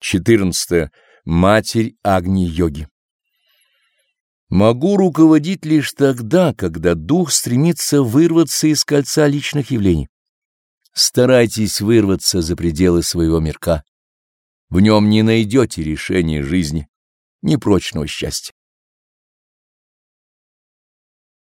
14. Матерь Агни-йоги Могу руководить лишь тогда, когда дух стремится вырваться из кольца личных явлений. Старайтесь вырваться за пределы своего мирка. В нем не найдете решения жизни, непрочного счастья.